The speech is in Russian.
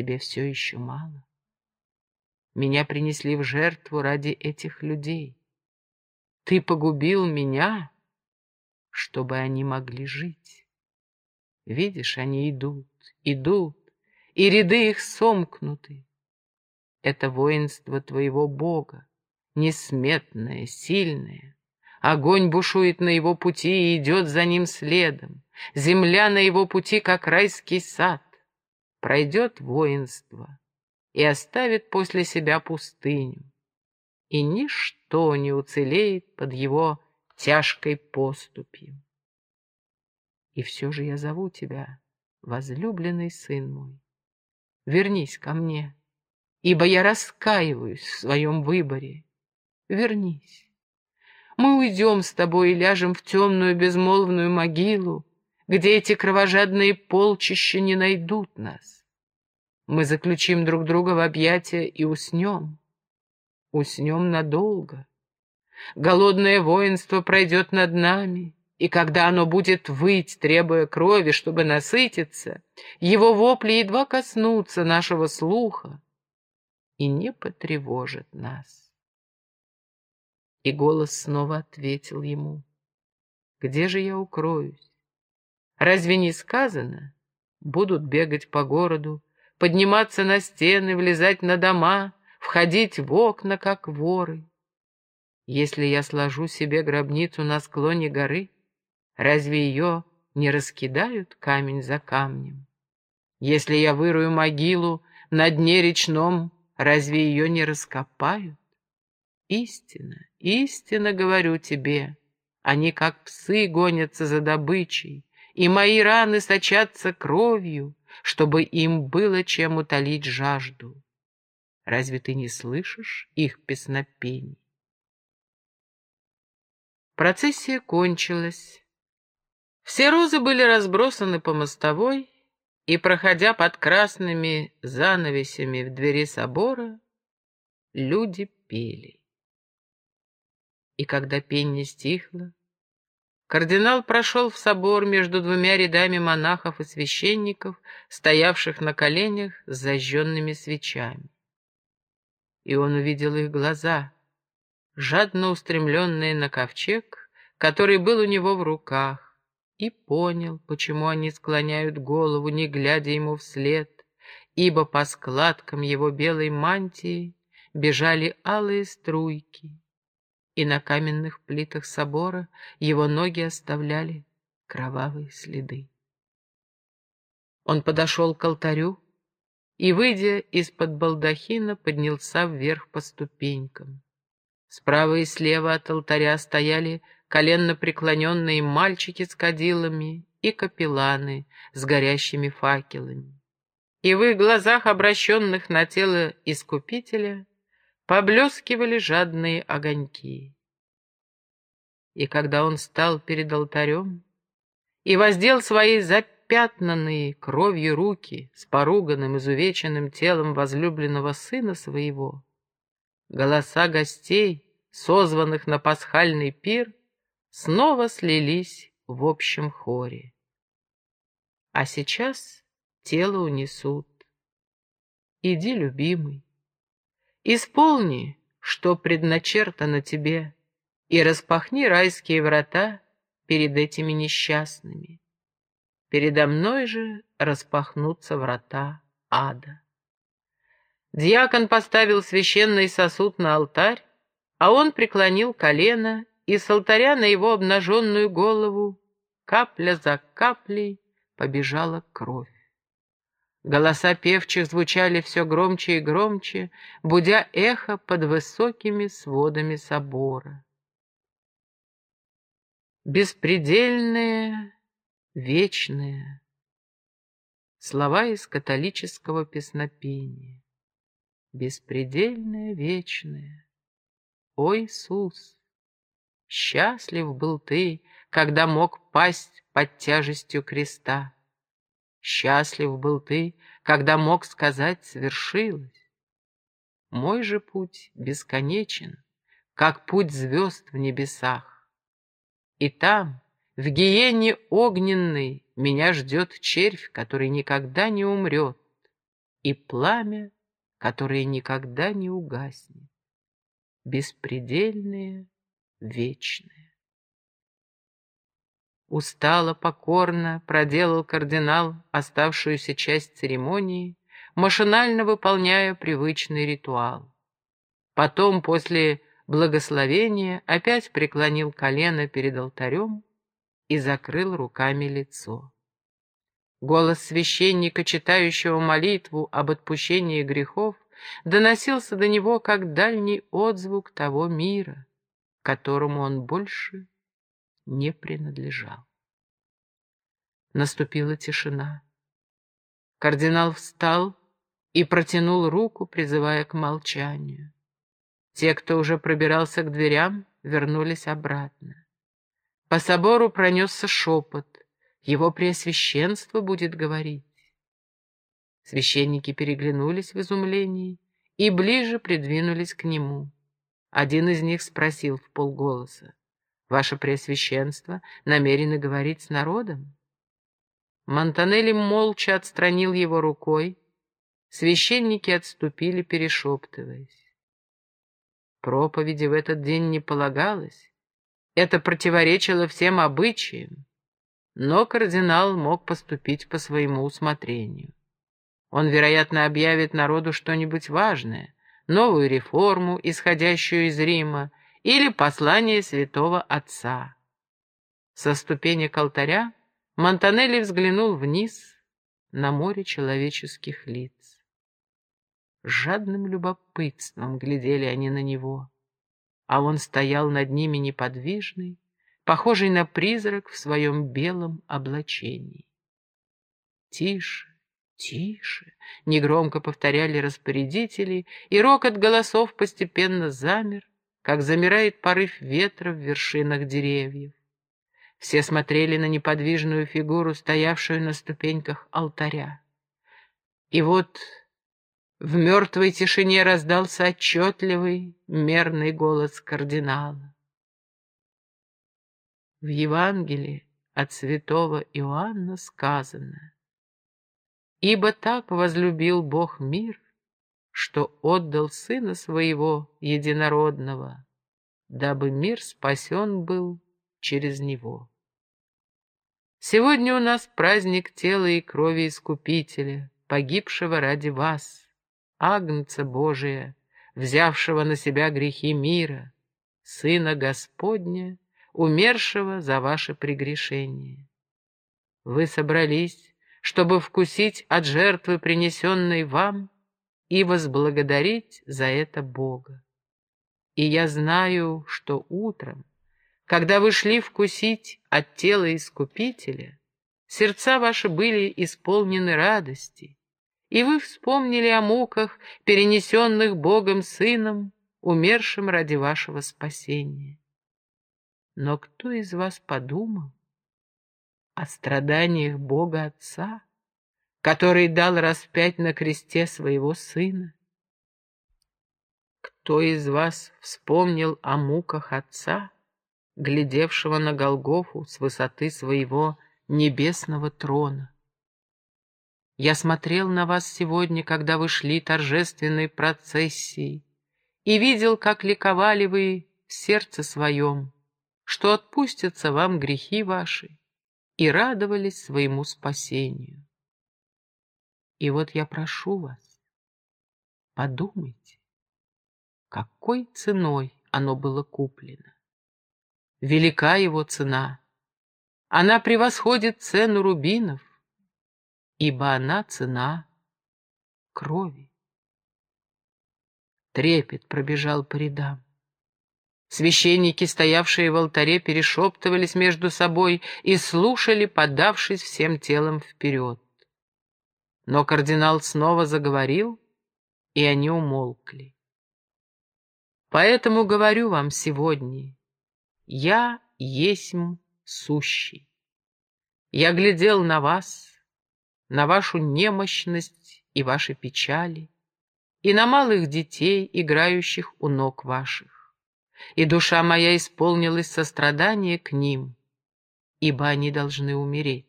тебе все еще мало. Меня принесли в жертву ради этих людей. Ты погубил меня, чтобы они могли жить. Видишь, они идут, идут, и ряды их сомкнуты. Это воинство твоего Бога, несметное, сильное. Огонь бушует на его пути и идет за ним следом. Земля на его пути, как райский сад. Пройдет воинство и оставит после себя пустыню. И ничто не уцелеет под его тяжкой поступью. И все же я зову тебя, возлюбленный сын мой. Вернись ко мне, ибо я раскаиваюсь в своем выборе. Вернись. Мы уйдем с тобой и ляжем в темную безмолвную могилу, где эти кровожадные полчища не найдут нас. Мы заключим друг друга в объятия и уснем. Уснем надолго. Голодное воинство пройдет над нами, и когда оно будет выть, требуя крови, чтобы насытиться, его вопли едва коснутся нашего слуха и не потревожат нас. И голос снова ответил ему, «Где же я укроюсь? Разве не сказано? Будут бегать по городу, подниматься на стены, влезать на дома, входить в окна, как воры. Если я сложу себе гробницу на склоне горы, разве ее не раскидают камень за камнем? Если я вырую могилу на дне речном, разве ее не раскопают? Истина, истинно говорю тебе, они как псы гонятся за добычей, и мои раны сочатся кровью, чтобы им было чем утолить жажду. Разве ты не слышишь их песнопений? Процессия кончилась. Все розы были разбросаны по мостовой, и, проходя под красными занавесями в двери собора, люди пели. И когда пение стихло, кардинал прошел в собор между двумя рядами монахов и священников, стоявших на коленях с зажженными свечами. И он увидел их глаза — жадно устремленные на ковчег, который был у него в руках, и понял, почему они склоняют голову, не глядя ему вслед, ибо по складкам его белой мантии бежали алые струйки, и на каменных плитах собора его ноги оставляли кровавые следы. Он подошел к алтарю и, выйдя из-под балдахина, поднялся вверх по ступенькам. Справа и слева от алтаря стояли коленно преклоненные мальчики с кадилами и капелланы с горящими факелами. И в их глазах, обращенных на тело Искупителя, поблескивали жадные огоньки. И когда он стал перед алтарем и воздел свои запятнанные кровью руки с поруганным, изувеченным телом возлюбленного сына своего, Голоса гостей, созванных на пасхальный пир, снова слились в общем хоре. А сейчас тело унесут. Иди, любимый, исполни, что предначертано тебе, и распахни райские врата перед этими несчастными. Передо мной же распахнутся врата ада. Дьякон поставил священный сосуд на алтарь, а он преклонил колено, и с алтаря на его обнаженную голову капля за каплей побежала кровь. Голоса певчих звучали все громче и громче, будя эхо под высокими сводами собора. Беспредельное, вечное. Слова из католического песнопения беспредельное, вечное. О Иисус, счастлив был ты, когда мог пасть под тяжестью креста. Счастлив был ты, когда мог сказать «свершилось». Мой же путь бесконечен, как путь звезд в небесах. И там, в гиене огненной, меня ждет червь, который никогда не умрет. и пламя, которое никогда не угаснет, беспредельное, вечное. Устало, покорно проделал кардинал оставшуюся часть церемонии, машинально выполняя привычный ритуал. Потом, после благословения, опять преклонил колено перед алтарем и закрыл руками лицо. Голос священника, читающего молитву об отпущении грехов, доносился до него как дальний отзвук того мира, которому он больше не принадлежал. Наступила тишина. Кардинал встал и протянул руку, призывая к молчанию. Те, кто уже пробирался к дверям, вернулись обратно. По собору пронесся шепот. Его преосвященство будет говорить. Священники переглянулись в изумлении и ближе придвинулись к нему. Один из них спросил в полголоса, «Ваше Преосвященство намерены говорить с народом?» Монтанелли молча отстранил его рукой. Священники отступили, перешептываясь. Проповеди в этот день не полагалось. Это противоречило всем обычаям. Но кардинал мог поступить по своему усмотрению. Он, вероятно, объявит народу что-нибудь важное, новую реформу, исходящую из Рима, или послание святого отца. Со ступенек алтаря Монтанелли взглянул вниз на море человеческих лиц. Жадным любопытством глядели они на него, а он стоял над ними неподвижный, похожий на призрак в своем белом облачении. «Тише, тише!» — негромко повторяли распорядители, и рокот голосов постепенно замер, как замирает порыв ветра в вершинах деревьев. Все смотрели на неподвижную фигуру, стоявшую на ступеньках алтаря. И вот в мертвой тишине раздался отчетливый, мерный голос кардинала. В Евангелии от святого Иоанна сказано, «Ибо так возлюбил Бог мир, что отдал Сына Своего Единородного, дабы мир спасен был через Него». Сегодня у нас праздник тела и крови Искупителя, погибшего ради вас, Агнца Божия, взявшего на себя грехи мира, Сына Господня, умершего за ваше прегрешение. Вы собрались, чтобы вкусить от жертвы, принесенной вам, и возблагодарить за это Бога. И я знаю, что утром, когда вы шли вкусить от тела Искупителя, сердца ваши были исполнены радости, и вы вспомнили о муках, перенесенных Богом Сыном, умершим ради вашего спасения. Но кто из вас подумал о страданиях Бога Отца, который дал распять на кресте своего Сына? Кто из вас вспомнил о муках Отца, глядевшего на Голгофу с высоты своего небесного трона? Я смотрел на вас сегодня, когда вы шли торжественной процессией, и видел, как ликовали вы в сердце своем, что отпустятся вам грехи ваши, и радовались своему спасению. И вот я прошу вас, подумайте, какой ценой оно было куплено. Велика его цена. Она превосходит цену рубинов, ибо она цена крови. Трепет пробежал по рядам. Священники, стоявшие в алтаре, перешептывались между собой и слушали, подавшись всем телом вперед. Но кардинал снова заговорил, и они умолкли. Поэтому говорю вам сегодня, я есмь сущий. Я глядел на вас, на вашу немощность и ваши печали, и на малых детей, играющих у ног ваших и душа моя исполнилась сострадания к ним, ибо они должны умереть.